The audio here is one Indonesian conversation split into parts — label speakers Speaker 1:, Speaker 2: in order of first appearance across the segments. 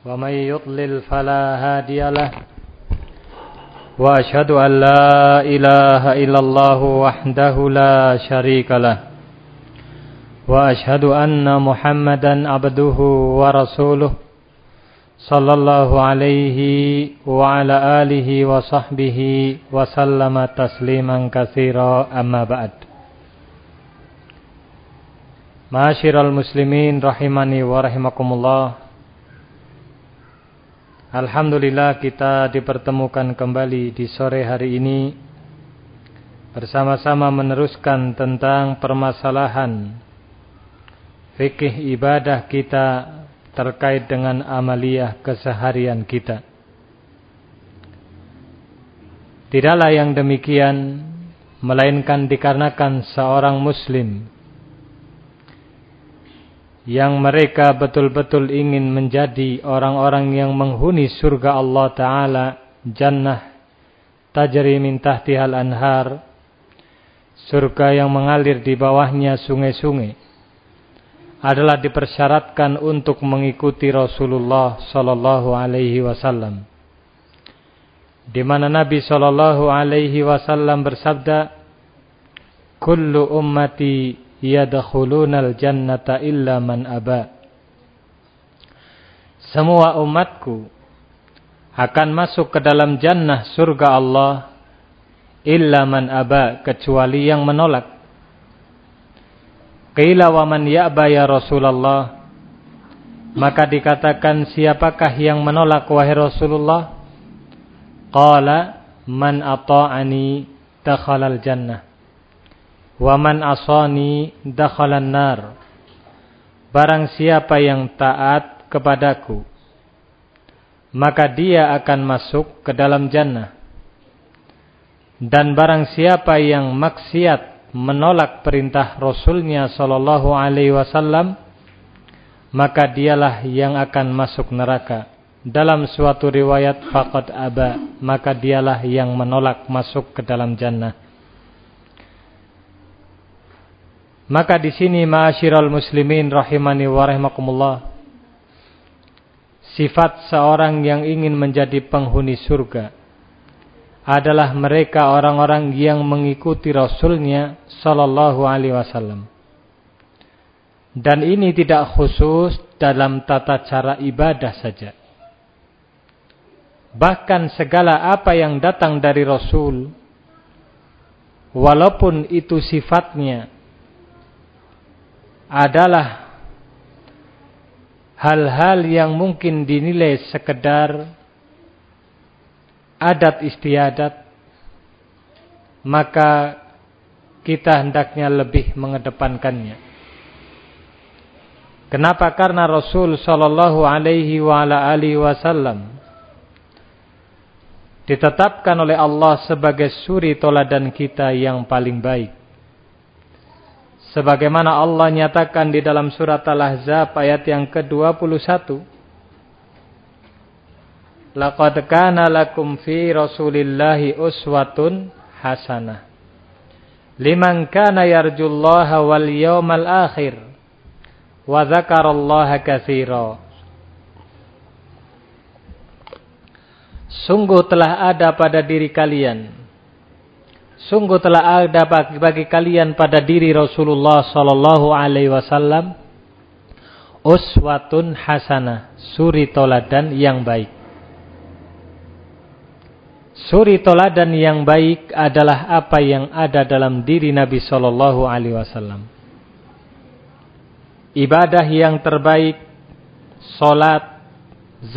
Speaker 1: ومن يضلل فلا هادي له وأشهد أن لا إله إلا الله وحده لا شريك له وأشهد أن محمدا عبده ورسوله صلى الله عليه وعلى آله وصحبه وسلم تسليما كثيرا. أما بعد معاشر المسلمين رحمني ورحمكم الله. Alhamdulillah kita dipertemukan kembali di sore hari ini bersama-sama meneruskan tentang permasalahan fikih ibadah kita terkait dengan amaliyah keseharian kita. Tidaklah yang demikian melainkan dikarenakan seorang muslim yang mereka betul-betul ingin menjadi orang-orang yang menghuni surga Allah Ta'ala jannah tajri min tahtihal anhar surga yang mengalir di bawahnya sungai-sungai adalah dipersyaratkan untuk mengikuti Rasulullah sallallahu alaihi wasallam. Di mana Nabi sallallahu alaihi wasallam bersabda kullu ummati yadkhulunal jannata illa man aba. Semua umatku akan masuk ke dalam jannah surga Allah illa man aba kecuali yang menolak. Qila wa man ya'ba ya Rasulullah? Maka dikatakan siapakah yang menolak wahai Rasulullah? Qala man ata'ani dakhalal jannah. Waman asani dakhalan nar. Barang siapa yang taat kepadaku, maka dia akan masuk ke dalam jannah. Dan barang siapa yang maksiat menolak perintah Rasulnya Shallallahu Alaihi Wasallam, maka dialah yang akan masuk neraka. Dalam suatu riwayat faqad aba, maka dialah yang menolak masuk ke dalam jannah. Maka di sini ma'asyiral muslimin rahimani wa rahimakumullah sifat seorang yang ingin menjadi penghuni surga adalah mereka orang-orang yang mengikuti Rasulnya sallallahu alaihi wasallam. Dan ini tidak khusus dalam tata cara ibadah saja. Bahkan segala apa yang datang dari Rasul walaupun itu sifatnya adalah hal-hal yang mungkin dinilai sekedar adat istiadat maka kita hendaknya lebih mengedepankannya. Kenapa? Karena Rasul sallallahu alaihi wa ala alihi wasallam ditetapkan oleh Allah sebagai suri toladan kita yang paling baik. Sebagaimana Allah nyatakan di dalam surat Al-Ahzab ayat yang ke-21. Laqad kana lakum fi Rasulillahi uswatun hasanah. Liman kana yarjullaha wal yawmal akhir wa dzakarallaha katsira. Sungguh telah ada pada diri kalian Sungguh telah ada bagi, bagi kalian pada diri Rasulullah sallallahu alaihi wasallam uswatun hasanah, suri toladan yang baik. Suri toladan yang baik adalah apa yang ada dalam diri Nabi sallallahu alaihi wasallam. Ibadah yang terbaik, salat,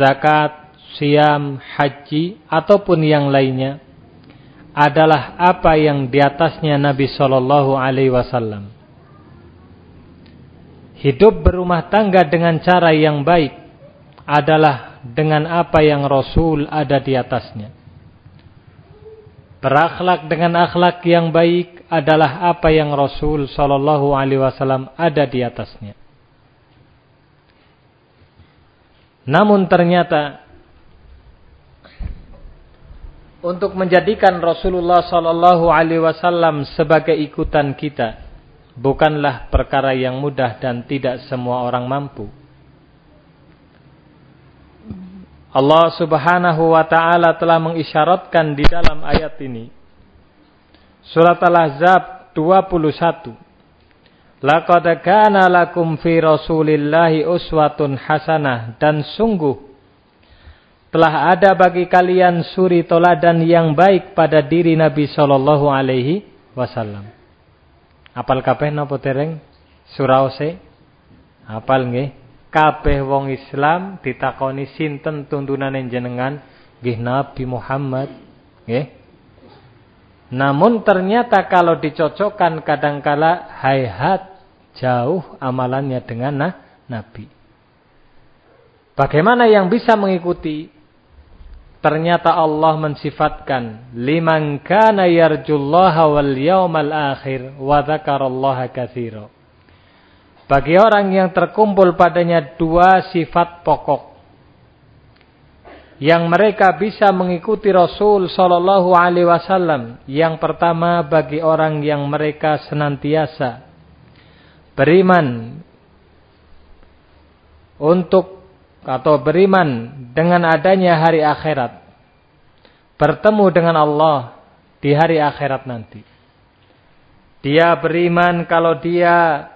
Speaker 1: zakat, siam, haji ataupun yang lainnya adalah apa yang di atasnya Nabi Shallallahu Alaihi Wasallam. Hidup berumah tangga dengan cara yang baik adalah dengan apa yang Rasul ada di atasnya. Berakhlak dengan akhlak yang baik adalah apa yang Rasul Shallallahu Alaihi Wasallam ada di atasnya. Namun ternyata untuk menjadikan Rasulullah Shallallahu Alaihi Wasallam sebagai ikutan kita bukanlah perkara yang mudah dan tidak semua orang mampu. Allah Subhanahu wa taala telah mengisyaratkan di dalam ayat ini. Surat Al-Ahzab 21. Laqad kana lakum fi Rasulillahi uswatun hasanah dan sungguh telah ada bagi kalian suri toladan yang baik pada diri Nabi sallallahu alaihi wasallam. Apal kabeh napa tereng? Surah Ose? Apal nggih? kabeh wong Islam ditakoni sinten tuntunane jenengan nggih Nabi Muhammad nggih namun ternyata kalau dicocokkan kadangkala hayhat jauh amalannya dengan nah, Nabi bagaimana yang bisa mengikuti ternyata Allah mensifatkan liman kana yarjullaha wal yawmal akhir wa dzakarallaha katsira bagi orang yang terkumpul padanya dua sifat pokok yang mereka bisa mengikuti Rasul Shallallahu Alaihi Wasallam. Yang pertama bagi orang yang mereka senantiasa beriman untuk atau beriman dengan adanya hari akhirat, bertemu dengan Allah di hari akhirat nanti. Dia beriman kalau dia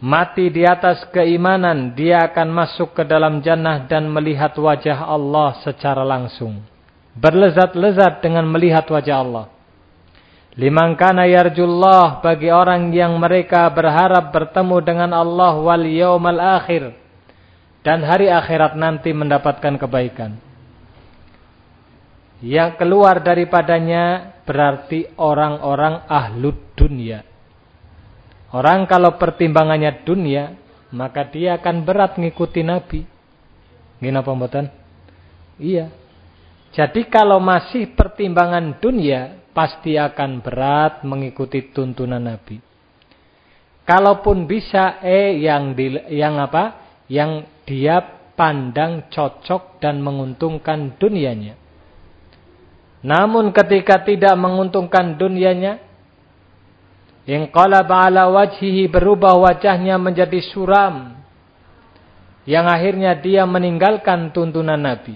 Speaker 1: mati di atas keimanan, dia akan masuk ke dalam jannah dan melihat wajah Allah secara langsung. Berlezat-lezat dengan melihat wajah Allah. Liman kana yarjullah bagi orang yang mereka berharap bertemu dengan Allah wal yaumal akhir dan hari akhirat nanti mendapatkan kebaikan. Yang keluar daripadanya berarti orang-orang ahlud dunia Orang kalau pertimbangannya dunia, maka dia akan berat mengikuti Nabi. Gini apa mboten? Iya. Jadi kalau masih pertimbangan dunia, pasti akan berat mengikuti tuntunan Nabi. Kalaupun bisa, eh yang di, yang apa? Yang dia pandang cocok dan menguntungkan dunianya. Namun ketika tidak menguntungkan dunianya, Inqalaba ala wajhihi berubah wajahnya menjadi suram. Yang akhirnya dia meninggalkan tuntunan Nabi.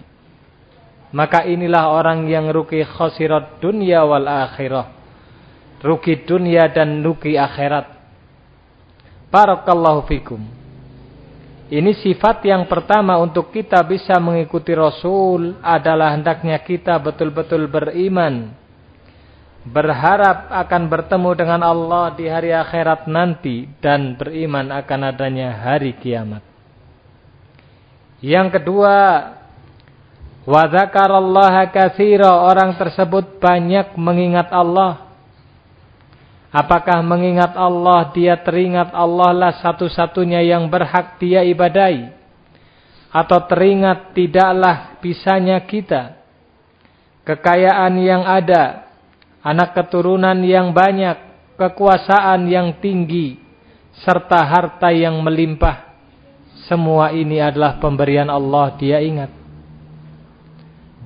Speaker 1: Maka inilah orang yang rugi khosirat dunia wal akhirah. Rugi dunia dan rugi akhirat. Barakallahu fikum. Ini sifat yang pertama untuk kita bisa mengikuti Rasul adalah hendaknya kita betul-betul beriman berharap akan bertemu dengan Allah di hari akhirat nanti dan beriman akan adanya hari kiamat. Yang kedua, wa dzakarallaha katsira, orang tersebut banyak mengingat Allah. Apakah mengingat Allah dia teringat Allah lah satu-satunya yang berhak dia ibadai? Atau teringat tidaklah bisanya kita kekayaan yang ada anak keturunan yang banyak, kekuasaan yang tinggi, serta harta yang melimpah. Semua ini adalah pemberian Allah, dia ingat.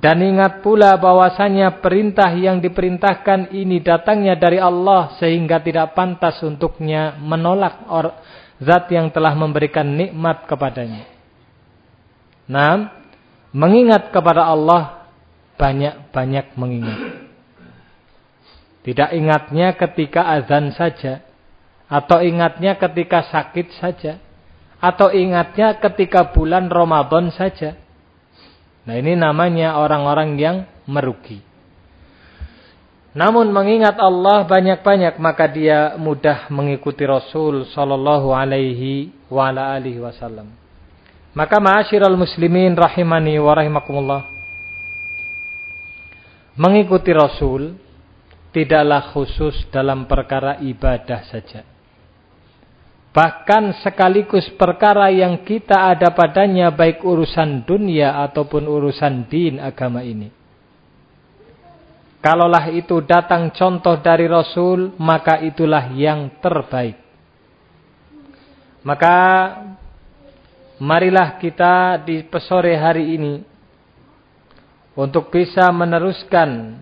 Speaker 1: Dan ingat pula bahwasanya perintah yang diperintahkan ini datangnya dari Allah sehingga tidak pantas untuknya menolak or zat yang telah memberikan nikmat kepadanya. Nah, mengingat kepada Allah banyak-banyak mengingat. Tidak ingatnya ketika azan saja. Atau ingatnya ketika sakit saja. Atau ingatnya ketika bulan Ramadan saja. Nah ini namanya orang-orang yang merugi. Namun mengingat Allah banyak-banyak maka dia mudah mengikuti Rasul sallallahu alaihi wasallam. Maka ma'asyiral muslimin rahimani wa rahimakumullah. Mengikuti Rasul tidaklah khusus dalam perkara ibadah saja. Bahkan sekaligus perkara yang kita ada padanya baik urusan dunia ataupun urusan din agama ini. Kalaulah itu datang contoh dari Rasul, maka itulah yang terbaik. Maka marilah kita di sore hari ini untuk bisa meneruskan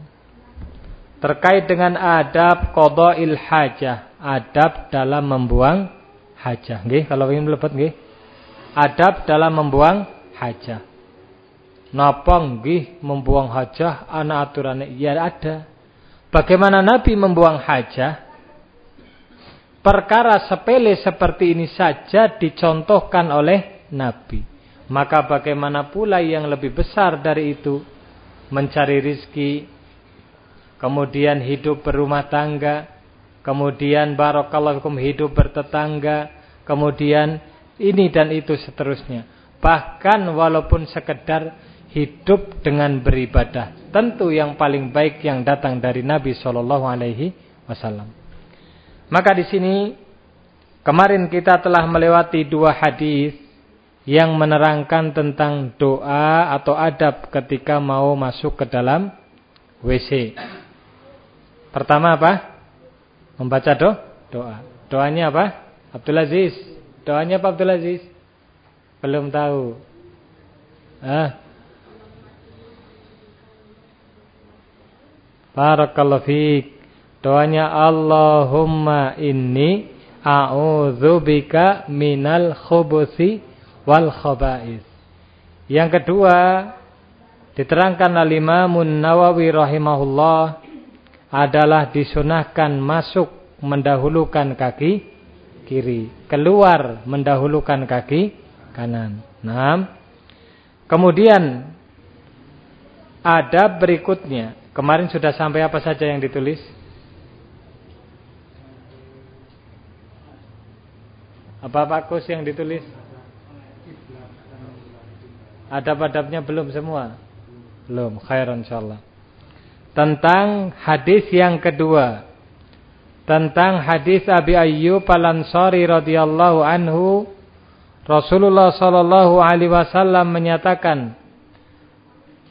Speaker 1: terkait dengan adab qada'il hajah, adab dalam membuang hajah. Nggih, kalau ingin mlebet nggih. Adab dalam membuang hajah. Napa nggih membuang hajah ana aturannya? Ya ada. Bagaimana Nabi membuang hajah? Perkara sepele seperti ini saja dicontohkan oleh Nabi. Maka bagaimana pula yang lebih besar dari itu? Mencari rizki, kemudian hidup berumah tangga, kemudian barakallahu hidup bertetangga, kemudian ini dan itu seterusnya. Bahkan walaupun sekedar hidup dengan beribadah, tentu yang paling baik yang datang dari Nabi Shallallahu Alaihi Wasallam. Maka di sini kemarin kita telah melewati dua hadis yang menerangkan tentang doa atau adab ketika mau masuk ke dalam WC. Pertama apa? Membaca do, doa. Doanya apa? Abdul Aziz. Doanya apa Abdul Aziz? Belum tahu. Ah. Barakallahu fiik. Doanya Allahumma inni a'udzubika minal khubuthi wal khaba'is. Yang kedua diterangkan oleh Imam Nawawi rahimahullah adalah disunahkan masuk mendahulukan kaki kiri, keluar mendahulukan kaki kanan. Nah, kemudian ada berikutnya. Kemarin sudah sampai apa saja yang ditulis? Apa Pak Kus yang ditulis? Ada padabnya belum semua? Belum, khair insyaallah tentang hadis yang kedua. Tentang hadis Abi Ayyub Al-Ansari radhiyallahu anhu Rasulullah sallallahu alaihi wasallam menyatakan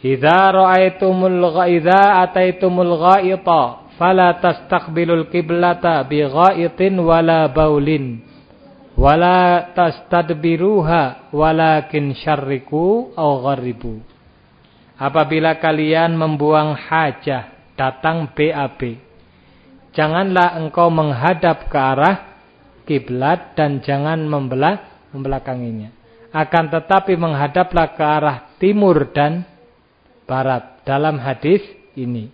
Speaker 1: Idza ra'aitumul ghaidza ataitumul ghaita fala tastaqbilul qiblata bi ghaitin wala baulin wala tastadbiruha walakin syarriku aw gharibu Apabila kalian membuang hajah, datang BAB. Janganlah engkau menghadap ke arah kiblat dan jangan membelah membelakanginya. Akan tetapi menghadaplah ke arah timur dan barat dalam hadis ini.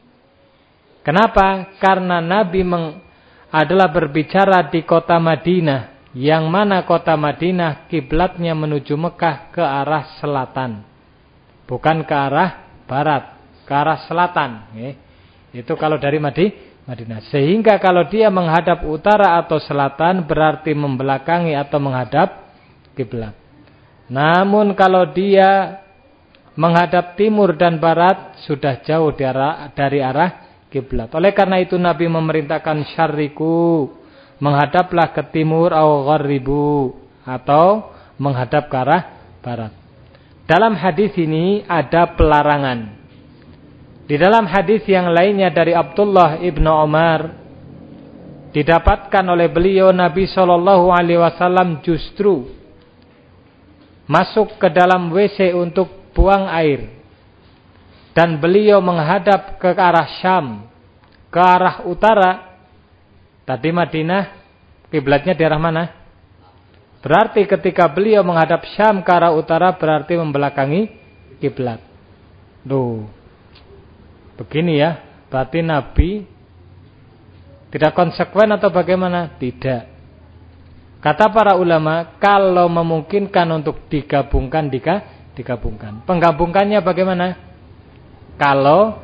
Speaker 1: Kenapa? Karena Nabi meng, adalah berbicara di kota Madinah, yang mana kota Madinah kiblatnya menuju Mekah ke arah selatan bukan ke arah barat, ke arah selatan. Itu kalau dari Madi, Madinah. Sehingga kalau dia menghadap utara atau selatan berarti membelakangi atau menghadap kiblat. Namun kalau dia menghadap timur dan barat sudah jauh dari arah, kiblat. Oleh karena itu Nabi memerintahkan syariku menghadaplah ke timur atau gharibu atau menghadap ke arah barat. Dalam hadis ini ada pelarangan. Di dalam hadis yang lainnya dari Abdullah ibnu Umar didapatkan oleh beliau Nabi Shallallahu Alaihi Wasallam justru masuk ke dalam WC untuk buang air dan beliau menghadap ke arah Syam ke arah utara. Tadi Madinah kiblatnya di arah mana? Berarti ketika beliau menghadap Syam ke arah utara berarti membelakangi kiblat. Duh. Begini ya, berarti Nabi tidak konsekuen atau bagaimana? Tidak. Kata para ulama, kalau memungkinkan untuk digabungkan, dika, digabungkan. Penggabungkannya bagaimana? Kalau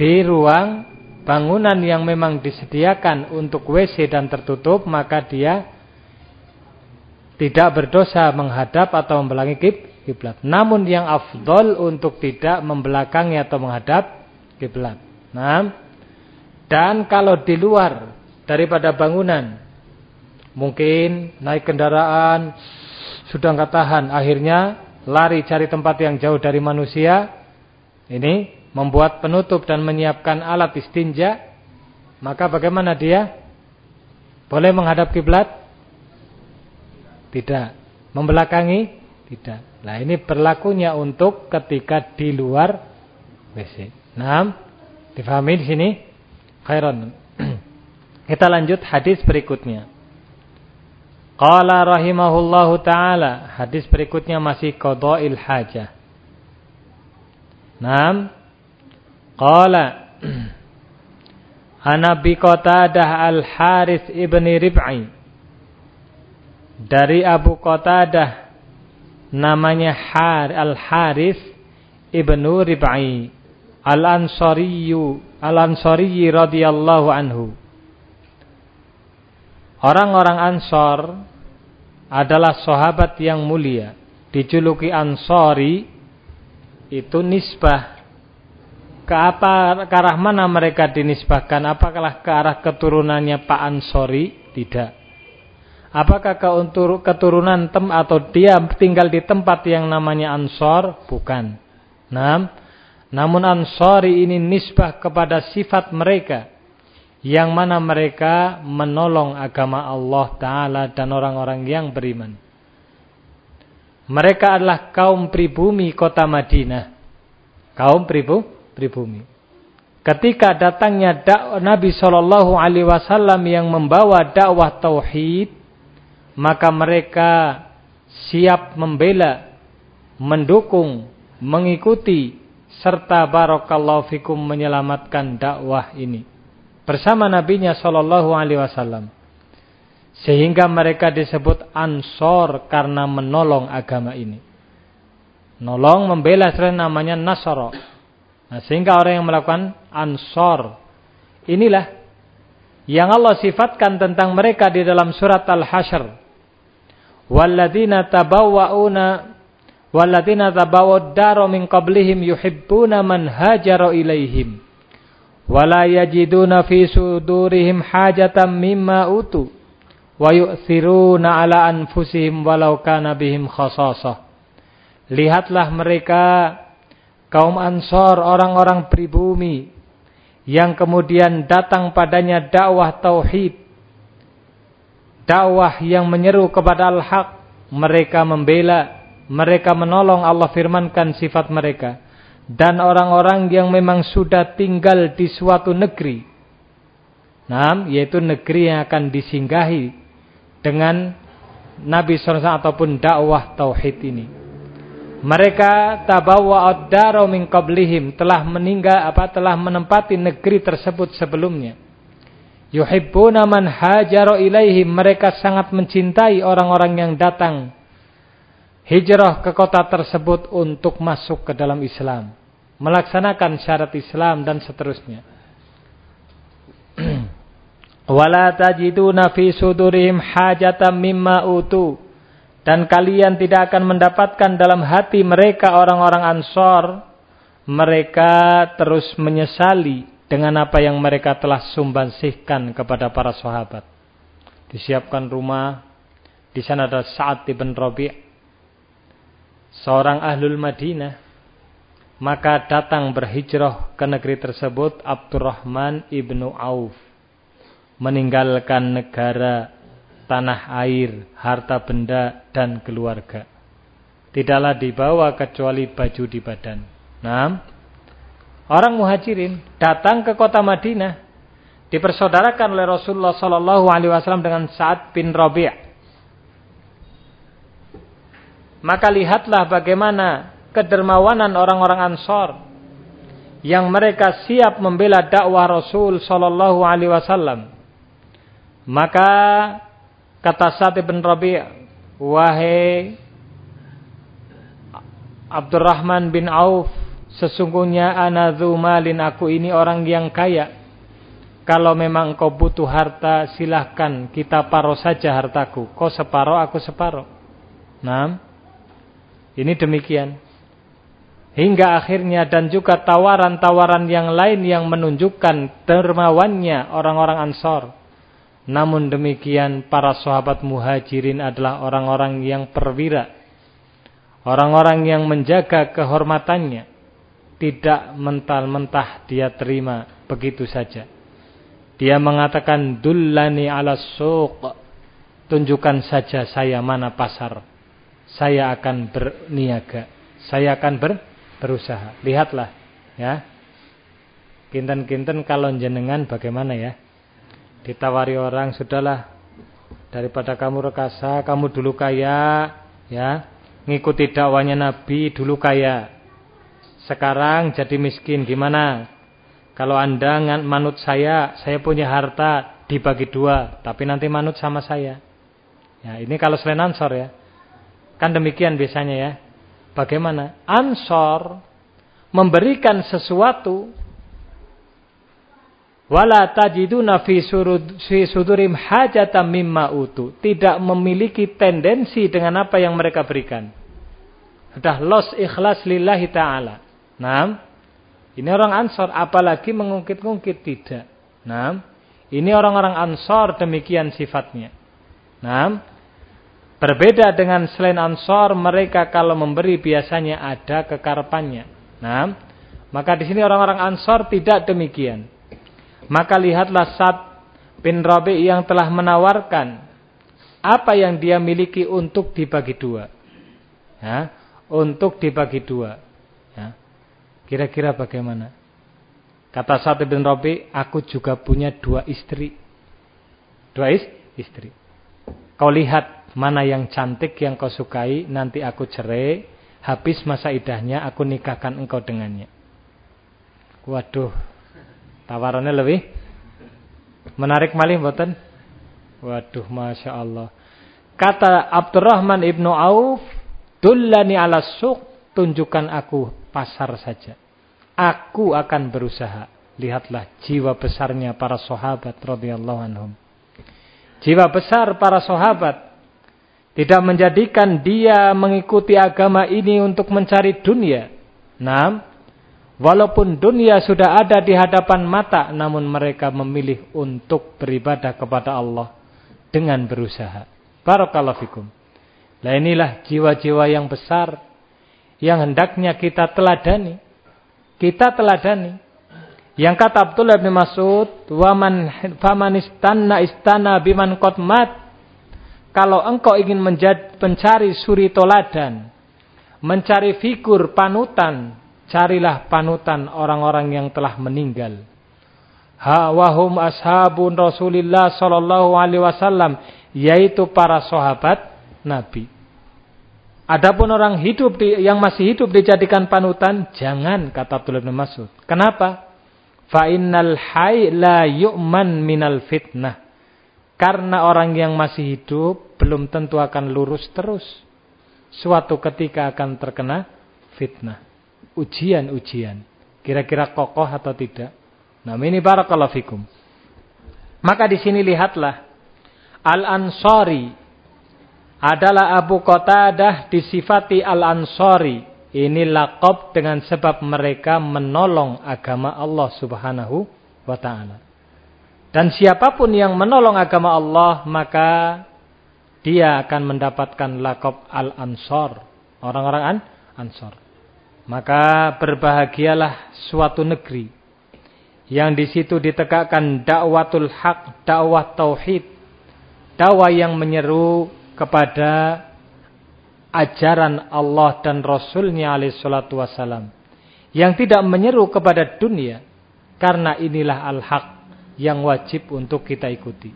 Speaker 1: di ruang bangunan yang memang disediakan untuk WC dan tertutup, maka dia tidak berdosa menghadap atau membelakangi kiblat. Namun yang afdol untuk tidak membelakangi atau menghadap kiblat. Nah, dan kalau di luar daripada bangunan Mungkin naik kendaraan sudah nggak tahan, akhirnya lari cari tempat yang jauh dari manusia. Ini membuat penutup dan menyiapkan alat istinja. Maka bagaimana dia? Boleh menghadap kiblat? Tidak. Membelakangi? Tidak. Nah ini berlakunya untuk ketika di luar WC. Nah, difahami di sini? Khairan. Kita lanjut hadis berikutnya. Qala rahimahullahu taala, hadis berikutnya masih qada'il hajah. Naam. Qala Ana bi Qatadah Al-Haris ibni Rib'i dari Abu Qatadah namanya Har Al-Haris ibnu Rib'i Al-Ansariyu Al-Ansari radhiyallahu anhu Orang-orang Ansor adalah sahabat yang mulia. Dijuluki Ansori itu nisbah. Ke apa ke arah mana mereka dinisbahkan? Apakah ke arah keturunannya Pak Ansori? Tidak. Apakah ke keturunan tem atau dia tinggal di tempat yang namanya Ansor? Bukan. Nah, namun Ansori ini nisbah kepada sifat mereka yang mana mereka menolong agama Allah Ta'ala dan orang-orang yang beriman. Mereka adalah kaum pribumi kota Madinah. Kaum pribu, pribumi. Ketika datangnya Nabi Shallallahu Alaihi Wasallam yang membawa dakwah tauhid, maka mereka siap membela, mendukung, mengikuti, serta barokallahu fikum menyelamatkan dakwah ini bersama nabinya sallallahu alaihi wasallam. Sehingga mereka disebut ansor karena menolong agama ini. Nolong membela selain namanya nasoro. Nah, sehingga orang yang melakukan ansor. Inilah yang Allah sifatkan tentang mereka di dalam surat Al-Hasyr. Walladzina tabawwa'una walladzina tabawwad daro min qablihim yuhibbuna man hajara ilaihim wala yajiduna fi sudurihim hajatan mimma utu wa yu'thiruna ala anfusihim walau kana bihim khasasah lihatlah mereka kaum ansor orang-orang pribumi yang kemudian datang padanya dakwah tauhid dakwah yang menyeru kepada al-haq mereka membela mereka menolong Allah firmankan sifat mereka dan orang-orang yang memang sudah tinggal di suatu negeri. Nah, yaitu negeri yang akan disinggahi dengan Nabi SAW ataupun dakwah tauhid ini. Mereka tabawa ad-daro min qablihim telah meninggal apa telah menempati negeri tersebut sebelumnya. Yuhibbuna man hajaro ilaihim mereka sangat mencintai orang-orang yang datang hijrah ke kota tersebut untuk masuk ke dalam Islam. Melaksanakan syarat Islam dan seterusnya. Wala tajiduna fi sudurihim hajatan mimma utu. Dan kalian tidak akan mendapatkan dalam hati mereka orang-orang ansor. Mereka terus menyesali dengan apa yang mereka telah sumbangsihkan kepada para sahabat. Disiapkan rumah. Di sana ada Sa'ad ibn Rabi' seorang ahlul Madinah maka datang berhijrah ke negeri tersebut Abdurrahman ibnu Auf meninggalkan negara tanah air harta benda dan keluarga tidaklah dibawa kecuali baju di badan nah orang muhajirin datang ke kota Madinah dipersaudarakan oleh Rasulullah Sallallahu Alaihi Wasallam dengan Sa'ad bin Rabi' Maka lihatlah bagaimana kedermawanan orang-orang Ansor yang mereka siap membela dakwah Rasul sallallahu alaihi wasallam. Maka kata Sa'd bin Rabi', wahai Abdurrahman bin Auf, sesungguhnya ana malin aku ini orang yang kaya. Kalau memang kau butuh harta, silahkan kita paruh saja hartaku. Kau separuh, aku separuh. Nah, ini demikian. Hingga akhirnya dan juga tawaran-tawaran yang lain yang menunjukkan dermawannya orang-orang Ansor. Namun demikian para sahabat muhajirin adalah orang-orang yang perwira. Orang-orang yang menjaga kehormatannya. Tidak mental-mentah dia terima begitu saja. Dia mengatakan dullani ala suq. Tunjukkan saja saya mana pasar. Saya akan berniaga. Saya akan ber, berusaha. Lihatlah ya. Kinten-kinten kalau jenengan bagaimana ya? Ditawari orang sudahlah daripada kamu rekasa, kamu dulu kaya ya. Ngikuti dakwanya Nabi dulu kaya. Sekarang jadi miskin gimana? Kalau anda manut saya, saya punya harta dibagi dua, tapi nanti manut sama saya. Ya, ini kalau selain ansor ya. Kan demikian biasanya ya. Bagaimana? Ansor memberikan sesuatu wala tajiduna fi surud fi sudurim hajatan mimma utu. Tidak memiliki tendensi dengan apa yang mereka berikan. Sudah los ikhlas lillahi taala. Nah, ini orang Ansor apalagi mengungkit-ungkit tidak. Nah, ini orang-orang Ansor demikian sifatnya. Nah, berbeda dengan selain Ansor, mereka kalau memberi biasanya ada kekarapannya. Nah, maka di sini orang-orang Ansor tidak demikian. Maka lihatlah Sa'd bin Rabi yang telah menawarkan apa yang dia miliki untuk dibagi dua. Ya, untuk dibagi dua. Kira-kira bagaimana? Kata Sa'd bin Rabi, aku juga punya dua istri. Dua is, istri. Kau lihat mana yang cantik yang kau sukai, nanti aku cerai, habis masa idahnya aku nikahkan engkau dengannya. Waduh, tawarannya lebih menarik malih boten? Waduh, masya Allah. Kata Abdurrahman ibnu Auf, dullani ala suq, tunjukkan aku pasar saja. Aku akan berusaha. Lihatlah jiwa besarnya para sahabat radhiyallahu anhum. Jiwa besar para sahabat tidak menjadikan dia mengikuti agama ini untuk mencari dunia. Nah, walaupun dunia sudah ada di hadapan mata, namun mereka memilih untuk beribadah kepada Allah dengan berusaha. Barakallahu fikum. Nah inilah jiwa-jiwa yang besar yang hendaknya kita teladani. Kita teladani. Yang kata Abdullah bin Mas'ud, "Waman faman istanna istana biman qad Kalau engkau ingin menjadi pencari suri toladan, mencari figur panutan, carilah panutan orang-orang yang telah meninggal. Ha wahum ashabun Rasulillah sallallahu alaihi wasallam, yaitu para sahabat Nabi. Adapun orang hidup di, yang masih hidup dijadikan panutan, jangan kata Abdullah bin Mas'ud. Kenapa? Fa innal hayy la yu'man minal fitnah. Karena orang yang masih hidup belum tentu akan lurus terus. Suatu ketika akan terkena fitnah. Ujian-ujian. Kira-kira kokoh atau tidak? Nah, ini barakallahu fikum. Maka di sini lihatlah Al-Ansari adalah Abu Qatadah disifati Al-Ansari. Ini lakob dengan sebab mereka menolong agama Allah subhanahu wa ta'ala. Dan siapa pun yang menolong agama Allah, maka dia akan mendapatkan lakob Al-Ansor. Orang-orang an Ansor. Maka berbahagialah suatu negeri yang di situ ditegakkan dakwatul hak, dakwah tauhid, dakwah yang menyeru kepada ajaran Allah dan Rasulnya alaihissalatu wassalam. Yang tidak menyeru kepada dunia. Karena inilah al-haq yang wajib untuk kita ikuti.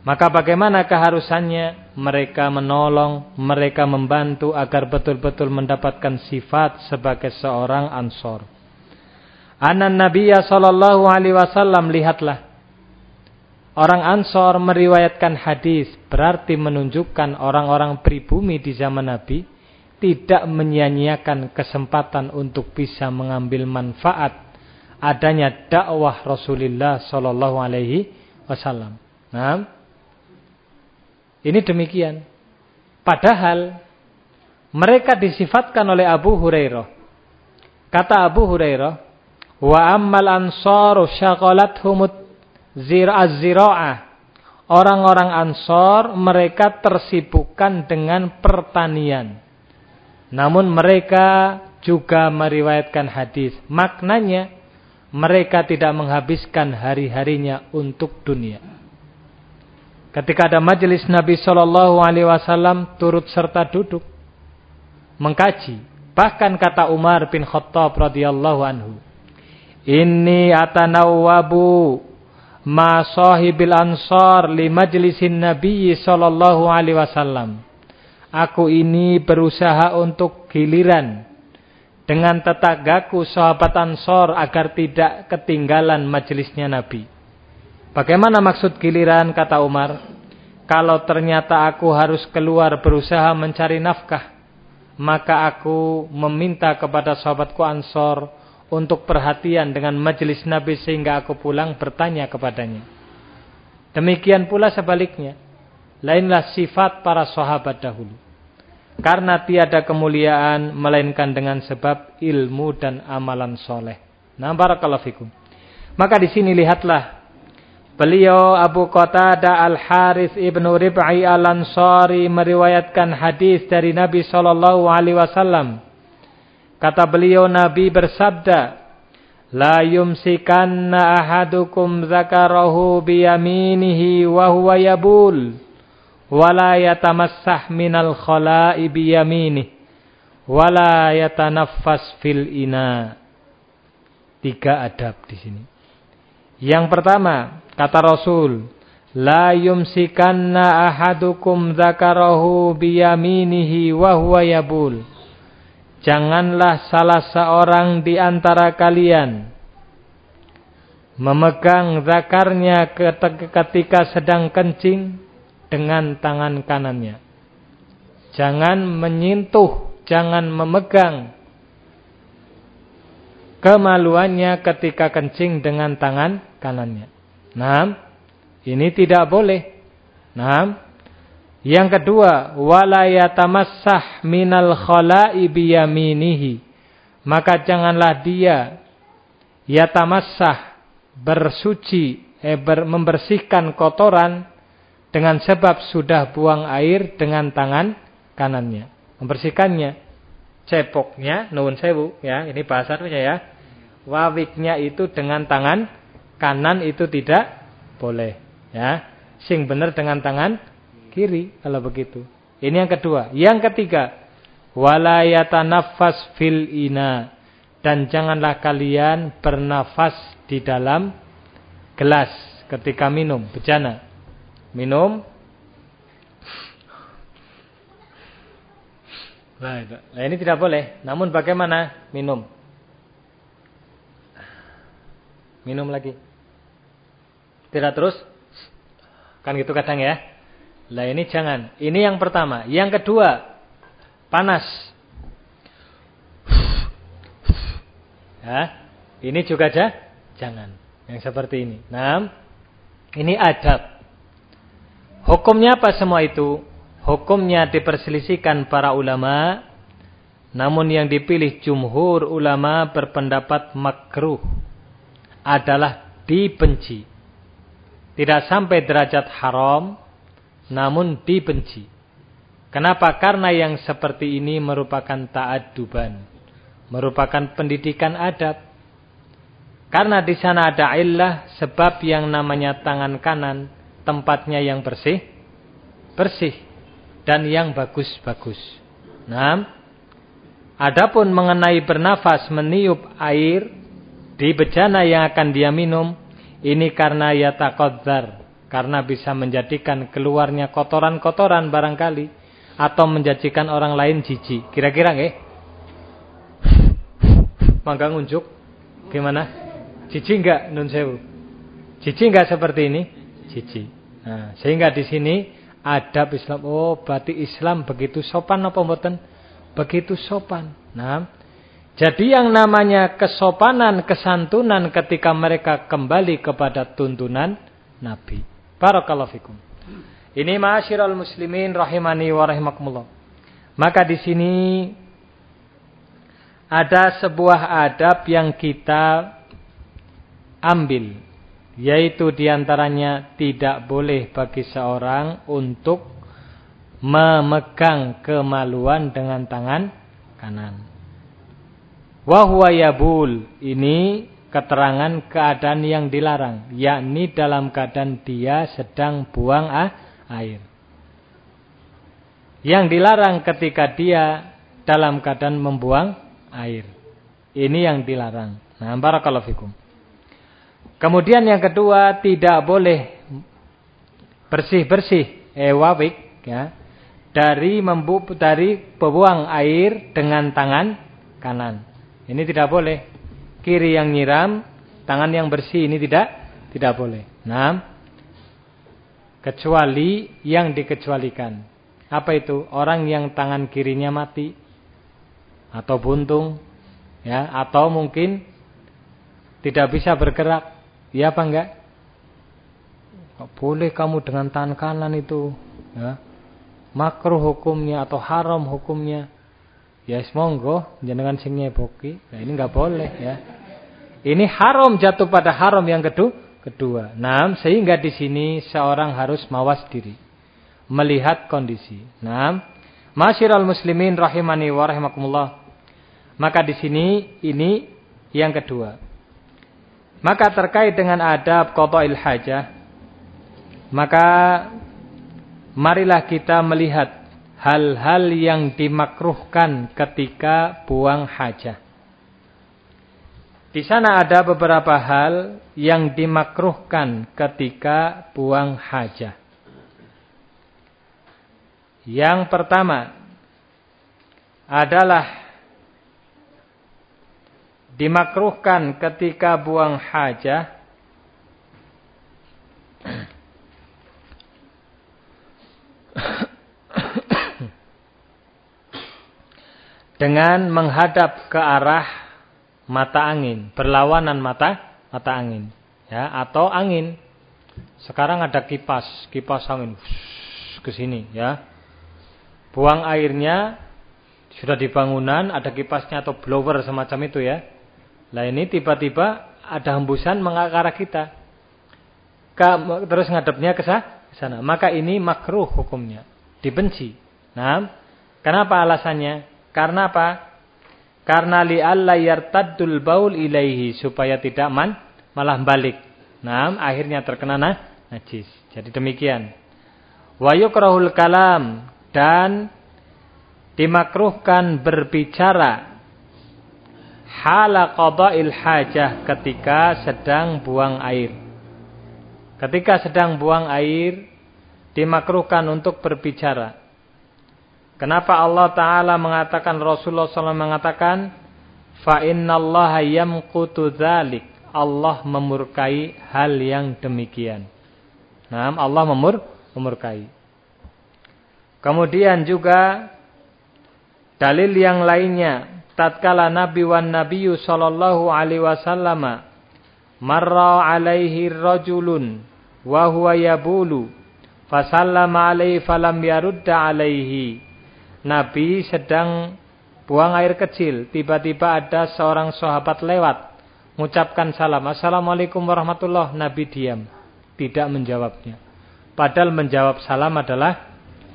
Speaker 1: Maka bagaimana keharusannya mereka menolong, mereka membantu agar betul-betul mendapatkan sifat sebagai seorang ansor. Anan Nabiya sallallahu alaihi wasallam lihatlah Orang Ansor meriwayatkan hadis berarti menunjukkan orang-orang pribumi di zaman Nabi tidak menyia-nyiakan kesempatan untuk bisa mengambil manfaat adanya dakwah Rasulullah Shallallahu Alaihi Wasallam. Nah, ini demikian. Padahal mereka disifatkan oleh Abu Hurairah. Kata Abu Hurairah, wa ammal ansaru syaqalathumut zira'ah orang-orang Ansor mereka tersibukkan dengan pertanian. Namun mereka juga meriwayatkan hadis. Maknanya mereka tidak menghabiskan hari-harinya untuk dunia. Ketika ada majelis Nabi Shallallahu Alaihi Wasallam turut serta duduk mengkaji. Bahkan kata Umar bin Khattab radhiyallahu anhu, ini atanawwabu ma sahibil ansar li majlisin Nabi sallallahu alaihi wasallam. Aku ini berusaha untuk giliran dengan tetanggaku sahabat Ansor agar tidak ketinggalan majelisnya Nabi. Bagaimana maksud giliran kata Umar? Kalau ternyata aku harus keluar berusaha mencari nafkah, maka aku meminta kepada sahabatku Ansor untuk perhatian dengan majelis Nabi sehingga aku pulang bertanya kepadanya. Demikian pula sebaliknya. Lainlah sifat para sahabat dahulu. Karena tiada kemuliaan melainkan dengan sebab ilmu dan amalan soleh. Nah, barakallahu fikum. Maka di sini lihatlah beliau Abu Qatada Al Harith ibnu Rib'i Al Ansari meriwayatkan hadis dari Nabi Shallallahu Alaihi Wasallam Kata beliau Nabi bersabda, La yumsikanna ahadukum zakarahu biyaminihi wa huwa yabul wa la yatamassah minal khala'i biyaminih wa la yatanaffas fil ina. Tiga adab di sini. Yang pertama, kata Rasul, La yumsikanna ahadukum zakarahu biyaminihi wa huwa yabul. Janganlah salah seorang di antara kalian memegang zakarnya ketika sedang kencing dengan tangan kanannya. Jangan menyentuh, jangan memegang kemaluannya ketika kencing dengan tangan kanannya. Nah, ini tidak boleh. Nah, yang kedua, wala yatamassah minal khala'i biyaminihi. Maka janganlah dia yatamassah bersuci eh, ber, membersihkan kotoran dengan sebab sudah buang air dengan tangan kanannya. Membersihkannya cepoknya nuwun sewu ya, ini bahasanya ya. Wawiknya itu dengan tangan kanan itu tidak boleh ya. Sing benar dengan tangan kiri kalau begitu. Ini yang kedua. Yang ketiga, wala yatanaffas fil ina dan janganlah kalian bernafas di dalam gelas ketika minum, bejana. Minum Nah, ini tidak boleh. Namun bagaimana minum? Minum lagi. Tidak terus? Kan gitu kadang ya. Lah ini jangan. Ini yang pertama. Yang kedua, panas. Ya, ini juga aja jangan. Yang seperti ini. Nah, ini adab. Hukumnya apa semua itu? Hukumnya diperselisihkan para ulama. Namun yang dipilih jumhur ulama berpendapat makruh adalah dibenci. Tidak sampai derajat haram, namun dibenci. Kenapa? Karena yang seperti ini merupakan ta'aduban. Merupakan pendidikan adab. Karena di sana ada illah sebab yang namanya tangan kanan tempatnya yang bersih, bersih dan yang bagus-bagus. Nah, adapun mengenai bernafas meniup air di bejana yang akan dia minum, ini karena yataqadzar karena bisa menjadikan keluarnya kotoran-kotoran barangkali. Atau menjadikan orang lain jijik. Kira-kira nggih? Mangga ngunjuk. Gimana? Jijik enggak nun sewu? Jijik enggak seperti ini? Jijik. Nah, sehingga di sini adab Islam. Oh, berarti Islam begitu sopan apa mboten? Begitu sopan. Nah, jadi yang namanya kesopanan, kesantunan ketika mereka kembali kepada tuntunan Nabi. Barakallahu fikum. Ini ma'asyiral muslimin rahimani wa rahimakumullah. Maka di sini ada sebuah adab yang kita ambil Yaitu di antaranya tidak boleh bagi seorang untuk memegang kemaluan dengan tangan kanan. Wahwa yabul. Ini keterangan keadaan yang dilarang. Yakni dalam keadaan dia sedang buang ah, air. Yang dilarang ketika dia dalam keadaan membuang air. Ini yang dilarang. Nah, barakallahu fikum. Kemudian yang kedua, tidak boleh bersih-bersih ewawik ya dari membu dari membuang air dengan tangan kanan. Ini tidak boleh. Kiri yang nyiram, tangan yang bersih ini tidak tidak boleh. Nah, kecuali yang dikecualikan. Apa itu? Orang yang tangan kirinya mati atau buntung ya, atau mungkin tidak bisa bergerak. Ya apa enggak? Boleh kamu dengan tangan kanan itu, ya. Makruh hukumnya atau haram hukumnya. Ya monggo jenengan sing nyeboki. Nah ini enggak boleh ya. Ini haram jatuh pada haram yang kedua. Kedua. Nah, sehingga di sini seorang harus mawas diri melihat kondisi. Nah, masyiral muslimin rahimani wa rahimakumullah. Maka di sini ini yang kedua. Maka terkait dengan adab qada'il hajah, maka marilah kita melihat hal-hal yang dimakruhkan ketika buang hajah. Di sana ada beberapa hal yang dimakruhkan ketika buang hajah. Yang pertama adalah dimakruhkan ketika buang hajah dengan menghadap ke arah mata angin, berlawanan mata mata angin, ya, atau angin. Sekarang ada kipas, kipas angin ke sini, ya buang airnya sudah di bangunan ada kipasnya atau blower semacam itu ya. Lah ini tiba-tiba ada hembusan mengarah kita. terus ngadepnya ke sana. Maka ini makruh hukumnya. Dibenci. Nah, kenapa alasannya? Karena apa? Karena li alla yartaddul baul ilaihi supaya tidak man malah balik. Nah, akhirnya terkena nah, najis. Jadi demikian. Wa yukrahul kalam dan dimakruhkan berbicara hala qada'il hajah ketika sedang buang air. Ketika sedang buang air dimakruhkan untuk berbicara. Kenapa Allah taala mengatakan Rasulullah SAW mengatakan fa innallaha yamqutu dzalik. Allah memurkai hal yang demikian. Nah, Allah memur memurkai. Kemudian juga dalil yang lainnya tatkala Nabi wan Nabiyyu sallallahu alaihi wasallam marra alaihi rajulun wa huwa yabulu fasallama alaihi falam yarudda alaihi Nabi sedang buang air kecil tiba-tiba ada seorang sahabat lewat mengucapkan salam Assalamualaikum warahmatullah Nabi diam tidak menjawabnya padahal menjawab salam adalah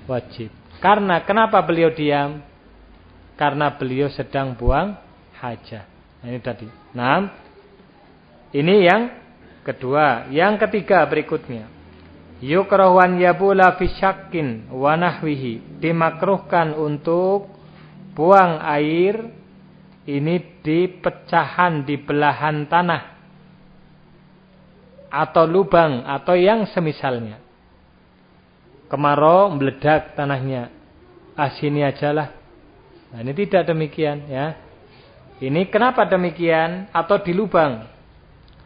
Speaker 1: wajib. Karena kenapa beliau diam? Karena beliau sedang buang hajat. Nah, ini tadi. Nah, ini yang kedua. Yang ketiga berikutnya. Yukrawan yabula fi syakkin wa nahwihi. Dimakruhkan untuk buang air ini di pecahan, di belahan tanah atau lubang atau yang semisalnya kemarau meledak tanahnya. Ah sini ajalah. Nah, ini tidak demikian ya. Ini kenapa demikian? Atau di lubang.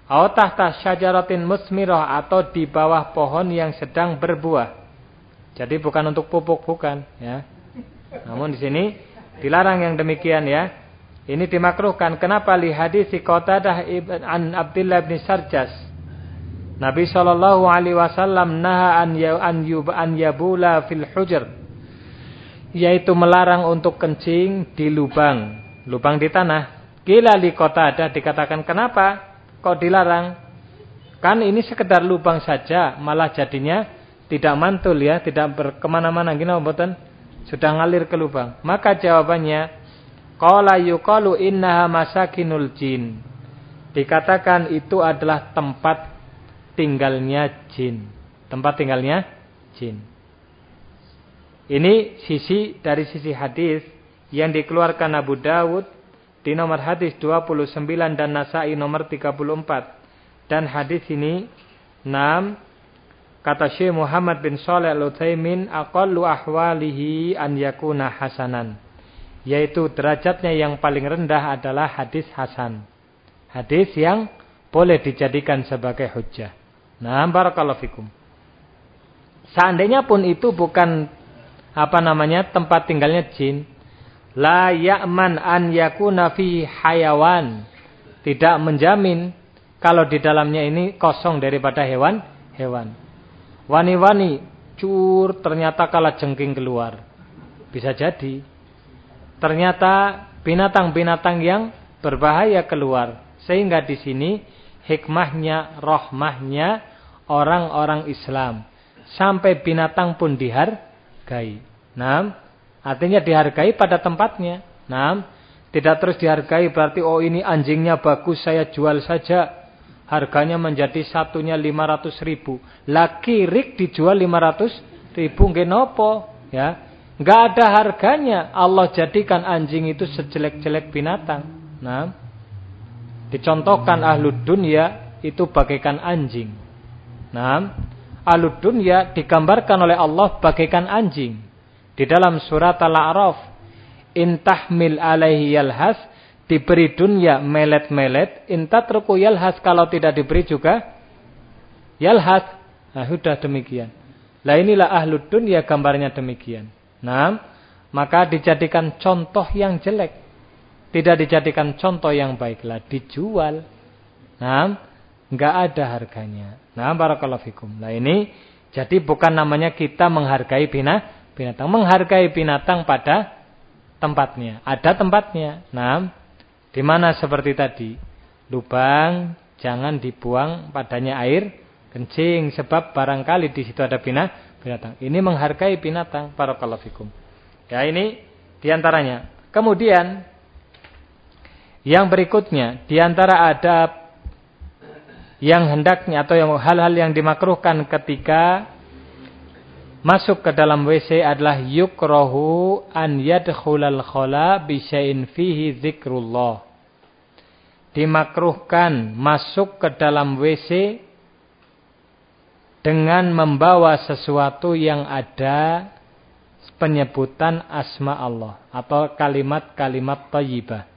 Speaker 1: Atau tahta syajaratin musmirah atau di bawah pohon yang sedang berbuah. Jadi bukan untuk pupuk bukan ya. Namun di sini dilarang yang demikian ya. Ini dimakruhkan. Kenapa li hadis Qatadah an Abdullah bin Sarjas Nabi Shallallahu Alaihi Wasallam naha an ya an yub an yabula fil hujr, yaitu melarang untuk kencing di lubang, lubang di tanah. Gila di kota ada dikatakan kenapa? Kok dilarang? Kan ini sekedar lubang saja, malah jadinya tidak mantul ya, tidak berkemana-mana. Gini mboten? Sudah ngalir ke lubang. Maka jawabannya, Qala yuqalu innaha masakinul jin. Dikatakan itu adalah tempat tinggalnya jin. Tempat tinggalnya jin. Ini sisi dari sisi hadis yang dikeluarkan Abu Dawud di nomor hadis 29 dan Nasai nomor 34. Dan hadis ini 6 kata Syekh Muhammad bin Shalih Al-Utsaimin aqallu ahwalihi an yakuna hasanan. Yaitu derajatnya yang paling rendah adalah hadis hasan. Hadis yang boleh dijadikan sebagai hujjah. Nah, barakallahu fikum. Seandainya pun itu bukan apa namanya tempat tinggalnya jin la ya'man an yakuna fi hayawan. Tidak menjamin kalau di dalamnya ini kosong daripada hewan hewan. Wani-wani cur ternyata kalah jengking keluar. Bisa jadi. Ternyata binatang-binatang yang berbahaya keluar. Sehingga di sini hikmahnya rohmahnya orang-orang Islam. Sampai binatang pun dihar dihargai. Nah, artinya dihargai pada tempatnya. Nah, tidak terus dihargai berarti oh ini anjingnya bagus saya jual saja. Harganya menjadi satunya 500 ribu. Laki rik dijual 500 ribu. Ngenopo. Ya. Nggak ada harganya. Allah jadikan anjing itu sejelek-jelek binatang. Nah. Dicontohkan ahlu dunia itu bagaikan anjing. Nah alud dunya digambarkan oleh Allah bagaikan anjing. Di dalam surat Al-A'raf, intahmil alaihi yalhas, diberi dunia melet-melet, intatruku yalhas kalau tidak diberi juga yalhas. Nah, sudah demikian. Lah inilah ahlu dunya gambarnya demikian. Nah, maka dijadikan contoh yang jelek. Tidak dijadikan contoh yang baiklah, dijual. Nah, Enggak ada harganya. Nah, barakallahu fikum. Nah, ini jadi bukan namanya kita menghargai bina, binatang. Menghargai binatang pada tempatnya. Ada tempatnya. Nah, di mana seperti tadi. Lubang jangan dibuang padanya air kencing. Sebab barangkali di situ ada bina, binatang. Ini menghargai binatang. Barakallahu fikum. Ya, ini di antaranya. Kemudian, yang berikutnya. Di antara ada yang hendaknya atau yang hal-hal yang dimakruhkan ketika masuk ke dalam WC adalah yukrohu an yadkhulal khala bisya'in fihi zikrullah. Dimakruhkan masuk ke dalam WC dengan membawa sesuatu yang ada penyebutan asma Allah atau kalimat-kalimat thayyibah.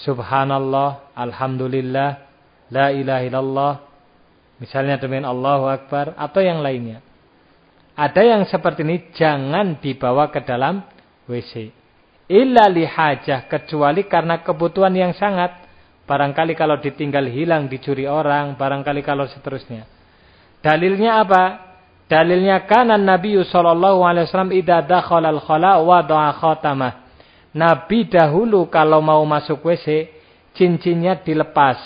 Speaker 1: Subhanallah, alhamdulillah, La ilaha illallah. Misalnya demikian Allahu Akbar. Atau yang lainnya. Ada yang seperti ini jangan dibawa ke dalam WC. Illa lihajah. Kecuali karena kebutuhan yang sangat. Barangkali kalau ditinggal hilang, dicuri orang. Barangkali kalau seterusnya. Dalilnya apa? Dalilnya kanan Nabi sallallahu alaihi wasallam idza dakhala al-khala wa da'a khatamah. Nabi dahulu kalau mau masuk WC, cincinnya dilepas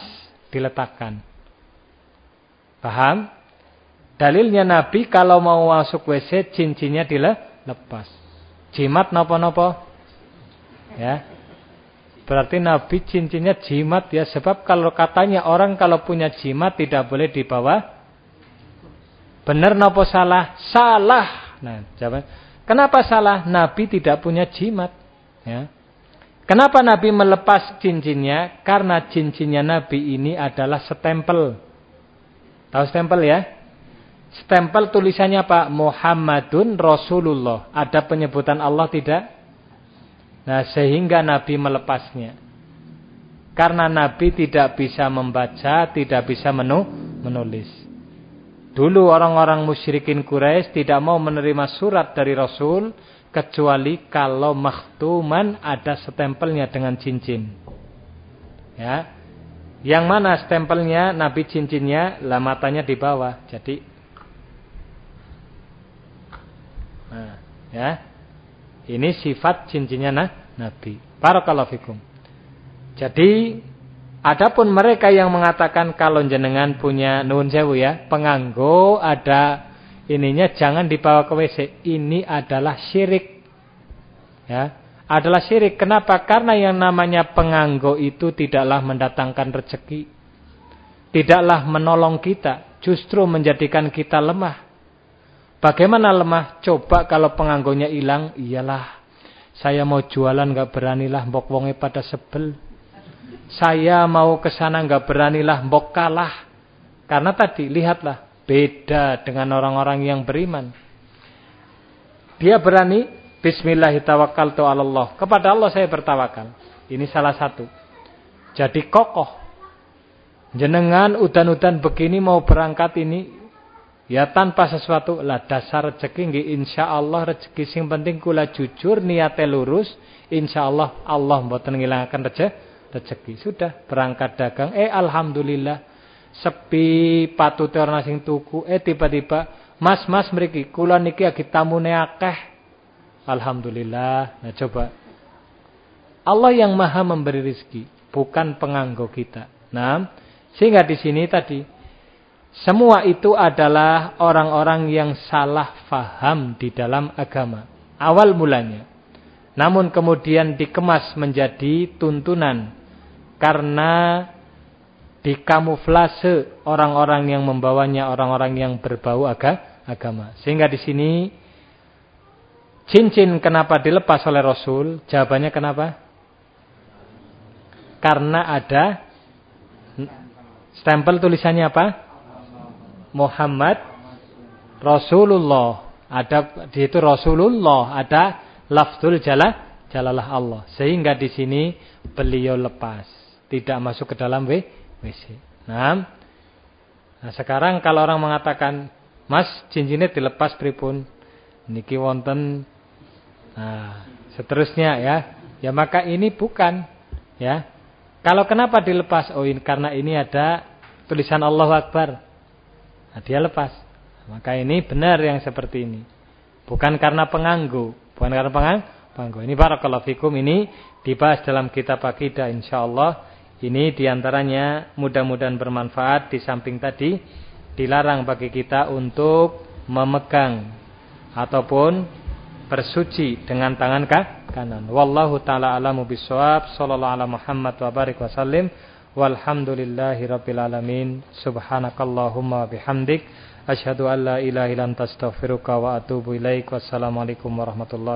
Speaker 1: diletakkan. Paham? Dalilnya Nabi kalau mau masuk WC cincinnya dilepas. Jimat nopo-nopo? Ya. Berarti Nabi cincinnya jimat ya. Sebab kalau katanya orang kalau punya jimat tidak boleh dibawa. Benar nopo salah? Salah. Nah, jawab. Kenapa salah? Nabi tidak punya jimat. Ya. Kenapa Nabi melepas cincinnya? Karena cincinnya Nabi ini adalah stempel. Tahu stempel ya? Stempel tulisannya apa? Muhammadun Rasulullah. Ada penyebutan Allah tidak? Nah sehingga Nabi melepasnya. Karena Nabi tidak bisa membaca, tidak bisa menu, menulis. Dulu orang-orang musyrikin Quraisy tidak mau menerima surat dari Rasul kecuali kalau makhtuman ada stempelnya dengan cincin. Ya. Yang mana stempelnya Nabi cincinnya lah matanya di bawah. Jadi Nah, ya. Ini sifat cincinnya nah, Nabi. Barakallahu fikum. Jadi Adapun mereka yang mengatakan kalau jenengan punya nun sewu ya, penganggo ada ininya jangan dibawa ke WC. Ini adalah syirik. Ya, adalah syirik. Kenapa? Karena yang namanya penganggo itu tidaklah mendatangkan rezeki. Tidaklah menolong kita, justru menjadikan kita lemah. Bagaimana lemah? Coba kalau penganggonya hilang, iyalah. Saya mau jualan gak beranilah mbok wonge pada sebel. Saya mau ke sana nggak beranilah mbok kalah. Karena tadi lihatlah beda dengan orang-orang yang beriman. Dia berani bismillahirrahmanirrahim. Kepada Allah saya bertawakal. Ini salah satu. Jadi kokoh. Jenengan udan-udan begini mau berangkat ini ya tanpa sesuatu lah dasar rezeki nggih insyaallah rezeki sing penting kula jujur niate lurus insyaallah Allah mboten ngilangaken rezeki rezeki. Sudah berangkat dagang, eh alhamdulillah sepi patute orang sing tuku, eh tiba-tiba mas-mas mriki kula niki lagi tamune akeh. Alhamdulillah. Nah coba Allah yang maha memberi rizki, bukan penganggo kita. Nah, sehingga di sini tadi semua itu adalah orang-orang yang salah faham di dalam agama. Awal mulanya. Namun kemudian dikemas menjadi tuntunan karena dikamuflase orang-orang yang membawanya orang-orang yang berbau aga, agama. Sehingga di sini cincin kenapa dilepas oleh Rasul? Jawabannya kenapa? Karena ada stempel tulisannya apa? Muhammad Rasulullah. Ada di itu Rasulullah, ada lafzul jala jalalah Allah. Sehingga di sini beliau lepas tidak masuk ke dalam WC. Nah, nah sekarang kalau orang mengatakan, Mas cincinnya dilepas pripun, niki wonten, nah seterusnya ya, ya maka ini bukan, ya. Kalau kenapa dilepas? Oh ini karena ini ada tulisan Allah Akbar. Nah, dia lepas. Maka ini benar yang seperti ini. Bukan karena penganggu, bukan karena penganggu. Ini barakallahu fikum ini dibahas dalam kitab akidah insyaallah ini di antaranya mudah-mudahan bermanfaat di samping tadi dilarang bagi kita untuk memegang ataupun bersuci dengan tangan kanan. Wallahu taala alamu bisawab. Sallallahu ala Muhammad wa barik wasallim. Walhamdulillahi rabbil alamin. Subhanakallahumma bihamdik asyhadu an la ilaha illa wa atubu ilaik. Wassalamualaikum warahmatullahi